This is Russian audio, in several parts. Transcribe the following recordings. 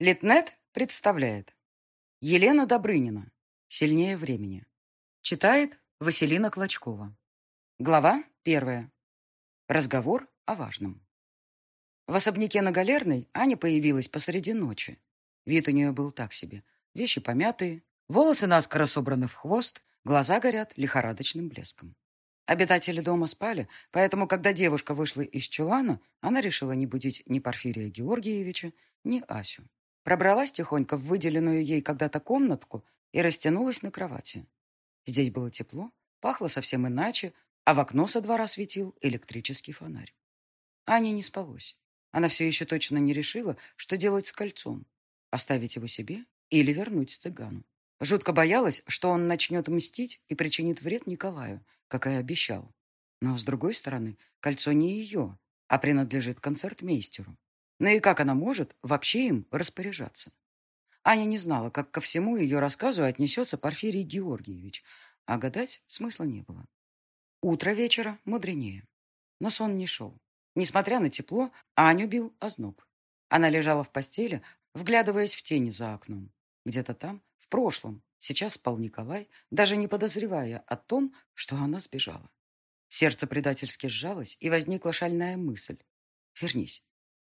Литнет представляет. Елена Добрынина. Сильнее времени. Читает Василина Клочкова. Глава первая. Разговор о важном. В особняке на Галерной Аня появилась посреди ночи. Вид у нее был так себе. Вещи помятые, волосы наскоро собраны в хвост, глаза горят лихорадочным блеском. Обитатели дома спали, поэтому, когда девушка вышла из чулана, она решила не будить ни Порфирия Георгиевича, ни Асю. Пробралась тихонько в выделенную ей когда-то комнатку и растянулась на кровати. Здесь было тепло, пахло совсем иначе, а в окно со двора светил электрический фонарь. Ане не спалось. Она все еще точно не решила, что делать с кольцом. Оставить его себе или вернуть цыгану. Жутко боялась, что он начнет мстить и причинит вред Николаю, как и обещал. Но, с другой стороны, кольцо не ее, а принадлежит концертмейстеру. Ну и как она может вообще им распоряжаться? Аня не знала, как ко всему ее рассказу отнесется Порфирий Георгиевич, а гадать смысла не было. Утро вечера мудренее. Но сон не шел. Несмотря на тепло, Аню бил озноб. Она лежала в постели, вглядываясь в тени за окном. Где-то там, в прошлом, сейчас спал Николай, даже не подозревая о том, что она сбежала. Сердце предательски сжалось, и возникла шальная мысль. «Вернись,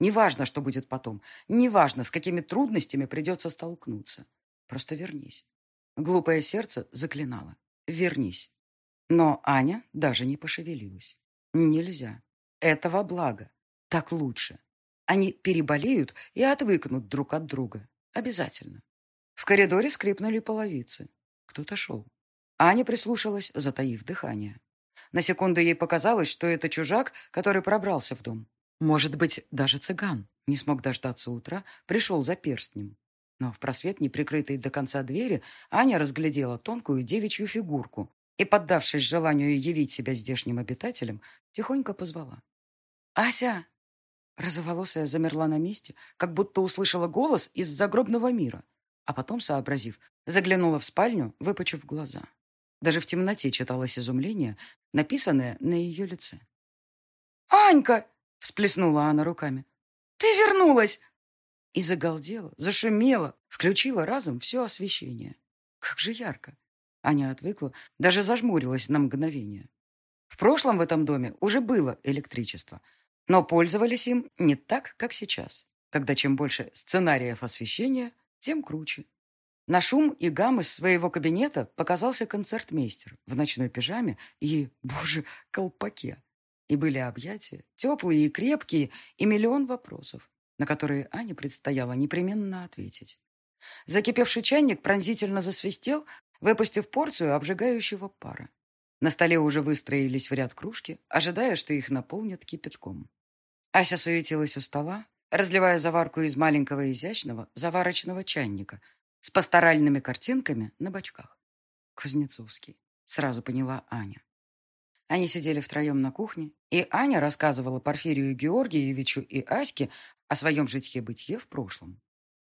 Неважно, что будет потом. Неважно, с какими трудностями придется столкнуться. Просто вернись. Глупое сердце заклинало. Вернись. Но Аня даже не пошевелилась. Нельзя. Этого блага. Так лучше. Они переболеют и отвыкнут друг от друга. Обязательно. В коридоре скрипнули половицы. Кто-то шел. Аня прислушалась, затаив дыхание. На секунду ей показалось, что это чужак, который пробрался в дом. Может быть, даже цыган не смог дождаться утра, пришел за перстнем. Но в просвет, не прикрытой до конца двери, Аня разглядела тонкую девичью фигурку и, поддавшись желанию явить себя здешним обитателем, тихонько позвала. «Ася!» Розоволосая замерла на месте, как будто услышала голос из загробного мира, а потом, сообразив, заглянула в спальню, выпучив глаза. Даже в темноте читалось изумление, написанное на ее лице. «Анька!» Всплеснула она руками. «Ты вернулась!» И загалдела, зашумела, включила разом все освещение. Как же ярко! Аня отвыкла, даже зажмурилась на мгновение. В прошлом в этом доме уже было электричество, но пользовались им не так, как сейчас, когда чем больше сценариев освещения, тем круче. На шум и гам из своего кабинета показался концертмейстер в ночной пижаме и, боже, колпаке. И были объятия, теплые и крепкие, и миллион вопросов, на которые Ане предстояло непременно ответить. Закипевший чайник пронзительно засвистел, выпустив порцию обжигающего пара. На столе уже выстроились в ряд кружки, ожидая, что их наполнят кипятком. Ася суетилась у стола, разливая заварку из маленького изящного заварочного чайника с пасторальными картинками на бочках. Кузнецовский, сразу поняла Аня. Они сидели втроем на кухне, и Аня рассказывала Порфирию Георгиевичу и Аське о своем житье-бытие в прошлом.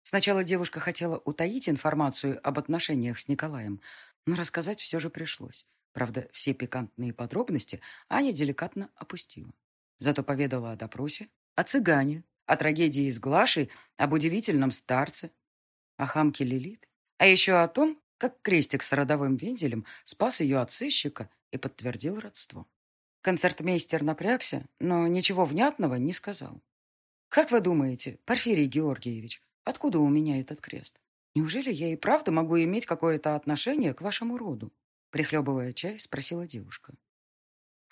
Сначала девушка хотела утаить информацию об отношениях с Николаем, но рассказать все же пришлось. Правда, все пикантные подробности Аня деликатно опустила. Зато поведала о допросе, о цыгане, о трагедии с Глашей, об удивительном старце, о хамке Лилит, а еще о том, как крестик с родовым вензелем спас ее от сыщика и подтвердил родство. Концертмейстер напрягся, но ничего внятного не сказал. «Как вы думаете, Порфирий Георгиевич, откуда у меня этот крест? Неужели я и правда могу иметь какое-то отношение к вашему роду?» Прихлебывая чай, спросила девушка.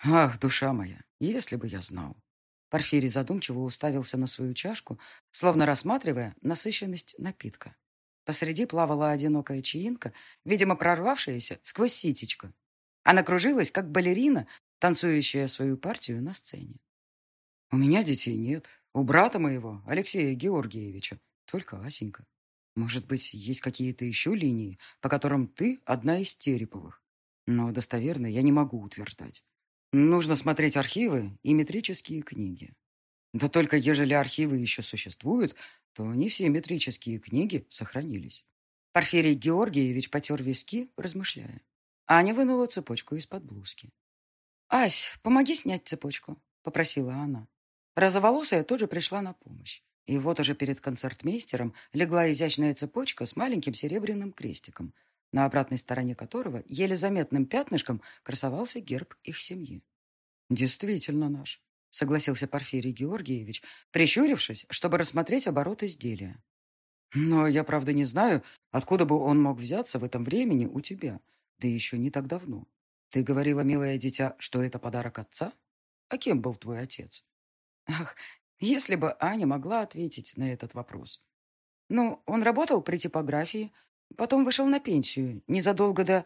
«Ах, душа моя, если бы я знал!» Порфирий задумчиво уставился на свою чашку, словно рассматривая насыщенность напитка. Посреди плавала одинокая чаинка, видимо, прорвавшаяся сквозь ситечко, она кружилась, как балерина, танцующая свою партию на сцене. «У меня детей нет. У брата моего, Алексея Георгиевича, только Асенька. Может быть, есть какие-то еще линии, по которым ты одна из Тереповых. Но достоверно я не могу утверждать. Нужно смотреть архивы и метрические книги. Да только ежели архивы еще существуют, то не все метрические книги сохранились. Порфирий Георгиевич потер виски, размышляя. Аня вынула цепочку из-под блузки. «Ась, помоги снять цепочку», — попросила она. Розоволосая тут же пришла на помощь. И вот уже перед концертмейстером легла изящная цепочка с маленьким серебряным крестиком, на обратной стороне которого еле заметным пятнышком красовался герб их семьи. «Действительно наш», — согласился Порфирий Георгиевич, прищурившись, чтобы рассмотреть оборот изделия. «Но я, правда, не знаю, откуда бы он мог взяться в этом времени у тебя, да еще не так давно. Ты говорила, милое дитя, что это подарок отца? А кем был твой отец?» Ах, если бы Аня могла ответить на этот вопрос. Ну, он работал при типографии, потом вышел на пенсию, незадолго до...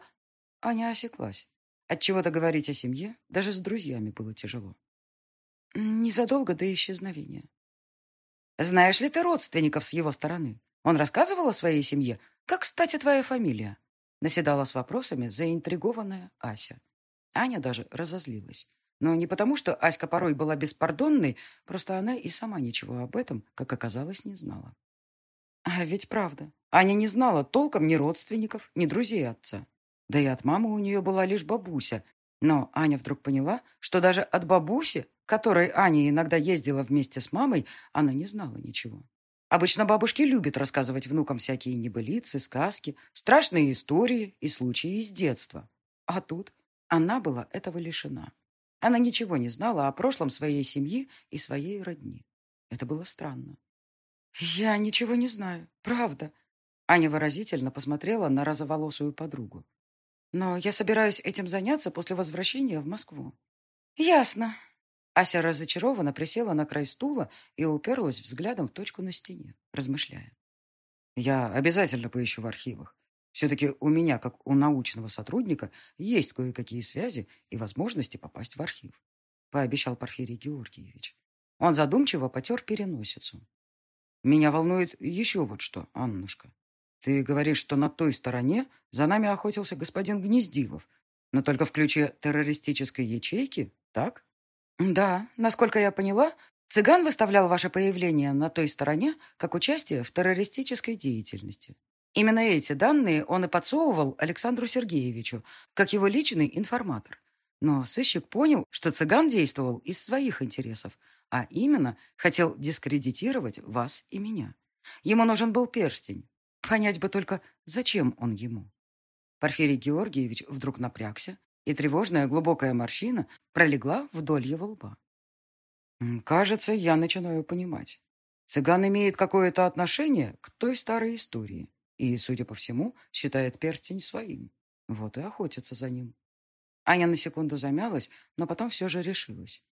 Аня осеклась. Отчего-то говорить о семье даже с друзьями было тяжело. Незадолго до исчезновения. Знаешь ли ты родственников с его стороны? Он рассказывал о своей семье? Как, кстати, твоя фамилия? Наседала с вопросами заинтригованная Ася. Аня даже разозлилась. Но не потому, что Аська порой была беспардонной, просто она и сама ничего об этом, как оказалось, не знала. А ведь правда. Аня не знала толком ни родственников, ни друзей отца. Да и от мамы у нее была лишь бабуся. Но Аня вдруг поняла, что даже от бабуси, которой Аня иногда ездила вместе с мамой, она не знала ничего. Обычно бабушки любят рассказывать внукам всякие небылицы, сказки, страшные истории и случаи из детства. А тут она была этого лишена. Она ничего не знала о прошлом своей семьи и своей родни. Это было странно. «Я ничего не знаю, правда». Аня выразительно посмотрела на розоволосую подругу. «Но я собираюсь этим заняться после возвращения в Москву». «Ясно». Ася разочарованно присела на край стула и уперлась взглядом в точку на стене, размышляя. «Я обязательно поищу в архивах. Все-таки у меня, как у научного сотрудника, есть кое-какие связи и возможности попасть в архив», — пообещал Порфирий Георгиевич. Он задумчиво потер переносицу. «Меня волнует еще вот что, Аннушка. Ты говоришь, что на той стороне за нами охотился господин Гнездилов, но только в ключе террористической ячейки, так?» «Да, насколько я поняла, цыган выставлял ваше появление на той стороне как участие в террористической деятельности», Именно эти данные он и подсовывал Александру Сергеевичу, как его личный информатор. Но сыщик понял, что цыган действовал из своих интересов, а именно хотел дискредитировать вас и меня. Ему нужен был перстень. Понять бы только, зачем он ему. Порфирий Георгиевич вдруг напрягся, и тревожная глубокая морщина пролегла вдоль его лба. «Кажется, я начинаю понимать. Цыган имеет какое-то отношение к той старой истории и, судя по всему, считает перстень своим. Вот и охотится за ним. Аня на секунду замялась, но потом все же решилась.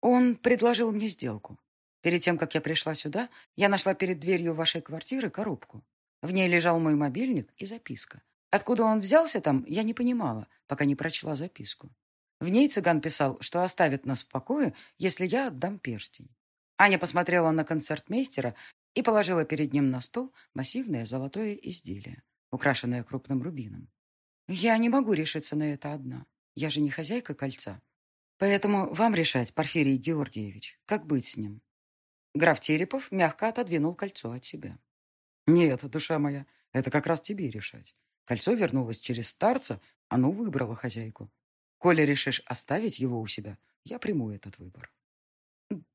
Он предложил мне сделку. Перед тем, как я пришла сюда, я нашла перед дверью вашей квартиры коробку. В ней лежал мой мобильник и записка. Откуда он взялся там, я не понимала, пока не прочла записку. В ней цыган писал, что оставит нас в покое, если я отдам перстень. Аня посмотрела на концертмейстера и положила перед ним на стол массивное золотое изделие, украшенное крупным рубином. «Я не могу решиться на это одна. Я же не хозяйка кольца. Поэтому вам решать, Порфирий Георгиевич, как быть с ним». Граф Терепов мягко отодвинул кольцо от себя. «Нет, душа моя, это как раз тебе решать. Кольцо вернулось через старца, оно выбрало хозяйку. Коли решишь оставить его у себя, я приму этот выбор».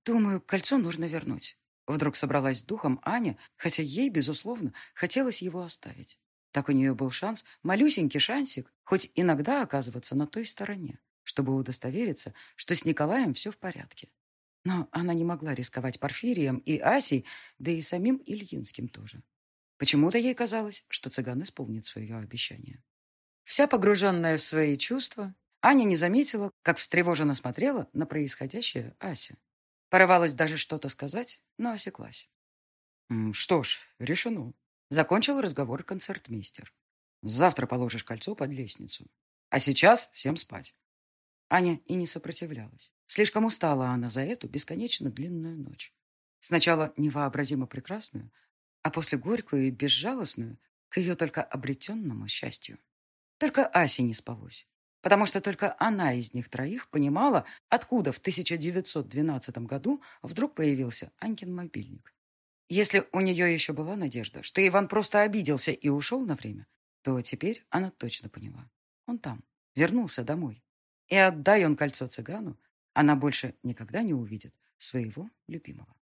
«Думаю, кольцо нужно вернуть», Вдруг собралась духом Аня, хотя ей, безусловно, хотелось его оставить. Так у нее был шанс, малюсенький шансик, хоть иногда оказываться на той стороне, чтобы удостовериться, что с Николаем все в порядке. Но она не могла рисковать Порфирием и Асей, да и самим Ильинским тоже. Почему-то ей казалось, что цыган исполнит свое обещание. Вся погруженная в свои чувства, Аня не заметила, как встревоженно смотрела на происходящее Ася. Порывалась даже что-то сказать, но осеклась. «Что ж, решено», — закончил разговор концертмейстер. «Завтра положишь кольцо под лестницу. А сейчас всем спать». Аня и не сопротивлялась. Слишком устала она за эту бесконечно длинную ночь. Сначала невообразимо прекрасную, а после горькую и безжалостную к ее только обретенному счастью. Только Асе не спалось потому что только она из них троих понимала, откуда в 1912 году вдруг появился Анькин мобильник. Если у нее еще была надежда, что Иван просто обиделся и ушел на время, то теперь она точно поняла. Он там, вернулся домой. И отдай он кольцо цыгану, она больше никогда не увидит своего любимого.